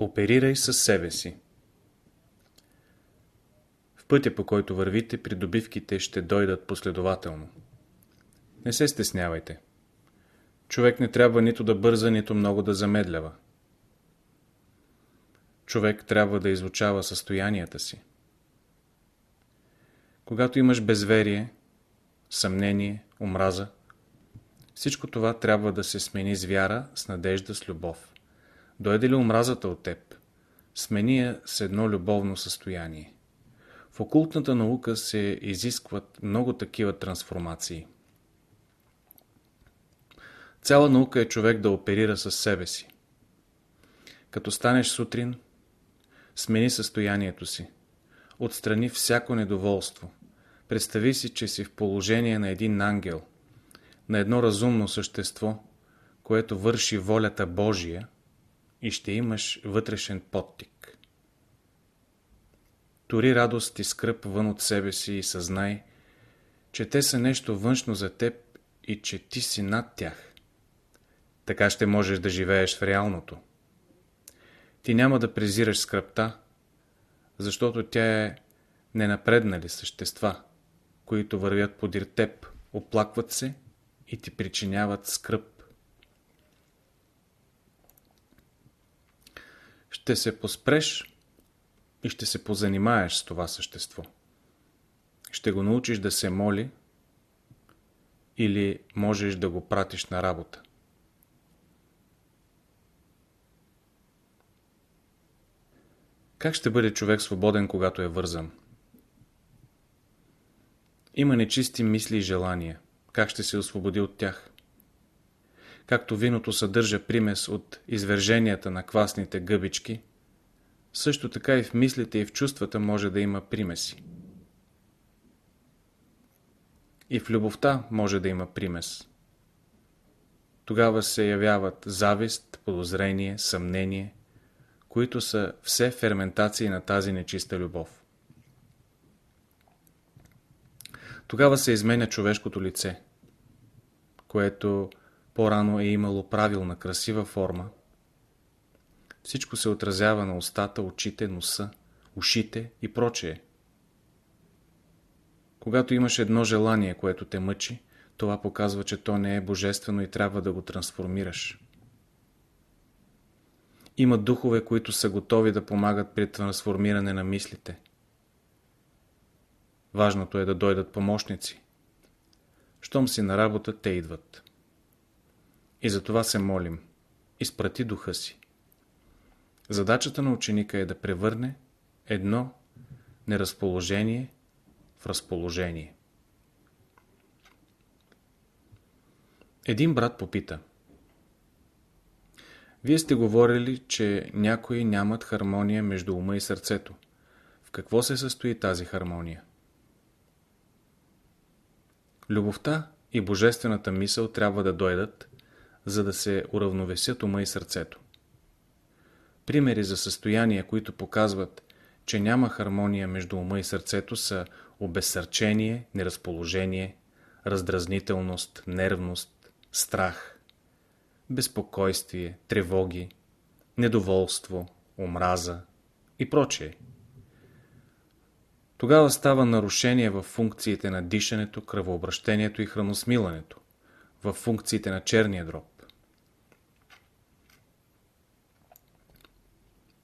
Оперирай със себе си. В пътя по който вървите, придобивките ще дойдат последователно. Не се стеснявайте. Човек не трябва нито да бърза, нито много да замедлява. Човек трябва да изучава състоянията си. Когато имаш безверие, съмнение, омраза, всичко това трябва да се смени с вяра, с надежда, с любов. Дойде ли омразата от теб? Смени я с едно любовно състояние. В окултната наука се изискват много такива трансформации. Цяла наука е човек да оперира със себе си. Като станеш сутрин, смени състоянието си. Отстрани всяко недоволство. Представи си, че си в положение на един ангел, на едно разумно същество, което върши волята Божия и ще имаш вътрешен подтик. Тори радост и скръп вън от себе си и съзнай, че те са нещо външно за теб и че ти си над тях. Така ще можеш да живееш в реалното. Ти няма да презираш скръпта, защото тя е ненапреднали същества, които вървят подир теб, оплакват се и ти причиняват скръп. Ще се поспреш и ще се позанимаеш с това същество. Ще го научиш да се моли или можеш да го пратиш на работа. Как ще бъде човек свободен, когато е вързан? Има нечисти мисли и желания. Как ще се освободи от тях? Както виното съдържа примес от изверженията на квасните гъбички, също така и в мислите и в чувствата може да има примеси. И в любовта може да има примес. Тогава се явяват завист, подозрение, съмнение – които са все ферментации на тази нечиста любов. Тогава се изменя човешкото лице, което по-рано е имало правилна, красива форма. Всичко се отразява на устата, очите, носа, ушите и прочее. Когато имаш едно желание, което те мъчи, това показва, че то не е божествено и трябва да го трансформираш. Има духове, които са готови да помагат при трансформиране на мислите. Важното е да дойдат помощници. Щом си на работа, те идват. И за това се молим. Изпрати духа си. Задачата на ученика е да превърне едно неразположение в разположение. Един брат попита – вие сте говорили, че някои нямат хармония между ума и сърцето. В какво се състои тази хармония? Любовта и божествената мисъл трябва да дойдат, за да се уравновесят ума и сърцето. Примери за състояния, които показват, че няма хармония между ума и сърцето са обезсърчение, неразположение, раздразнителност, нервност, страх – безпокойствие, тревоги, недоволство, омраза и прочее. Тогава става нарушение в функциите на дишането, кръвообращението и храносмилането, в функциите на черния дроб.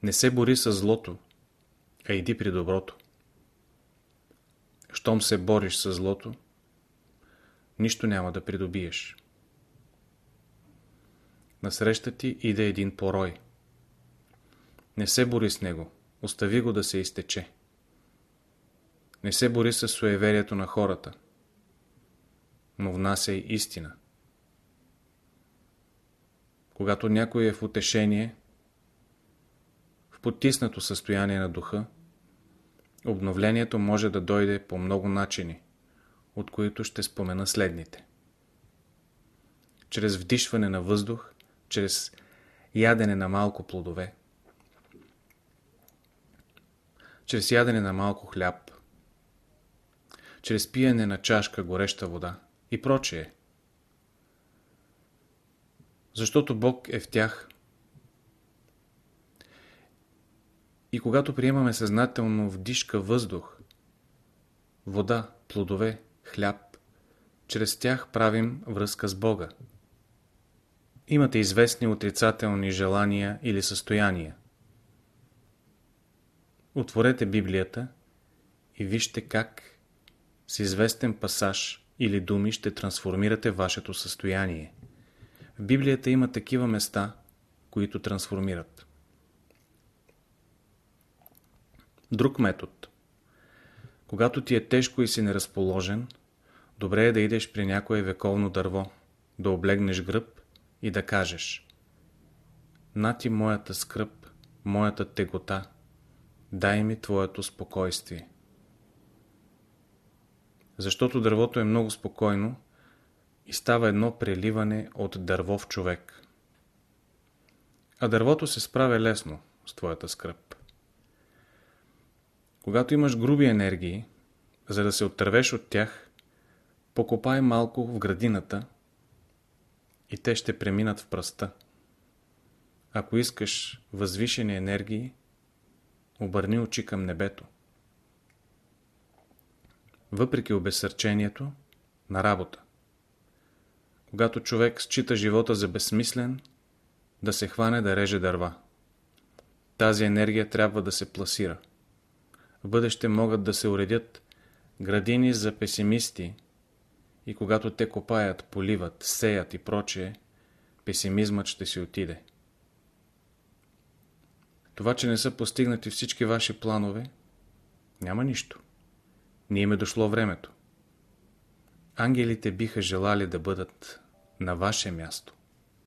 Не се бори с злото, а иди при доброто. Щом се бориш с злото, нищо няма да придобиеш. Насреща ти иде един порой. Не се бори с него, остави го да се изтече. Не се бори с суеверието на хората, но внасяй истина. Когато някой е в утешение, потиснато състояние на духа, обновлението може да дойде по много начини, от които ще спомена следните. Чрез вдишване на въздух чрез ядене на малко плодове, чрез ядене на малко хляб, чрез пиене на чашка гореща вода и прочее. Защото Бог е в тях. И когато приемаме съзнателно вдишка въздух, вода, плодове, хляб, чрез тях правим връзка с Бога. Имате известни отрицателни желания или състояния. Отворете Библията и вижте как с известен пасаж или думи ще трансформирате вашето състояние. В Библията има такива места, които трансформират. Друг метод. Когато ти е тежко и си неразположен, добре е да идеш при някое вековно дърво, да облегнеш гръб и да кажеш На ти моята скръп, моята тегота, дай ми твоето спокойствие. Защото дървото е много спокойно и става едно преливане от дърво в човек. А дървото се справя лесно с твоята скръп. Когато имаш груби енергии, за да се оттървеш от тях, покопай малко в градината и те ще преминат в пръста. Ако искаш възвишени енергии, обърни очи към небето. Въпреки обесърчението на работа. Когато човек счита живота за безсмислен, да се хване да реже дърва. Тази енергия трябва да се пласира. В бъдеще могат да се уредят градини за песимисти и когато те копаят, поливат, сеят и прочее, песимизмът ще си отиде. Това, че не са постигнати всички ваши планове, няма нищо. Не им е дошло времето. Ангелите биха желали да бъдат на ваше място.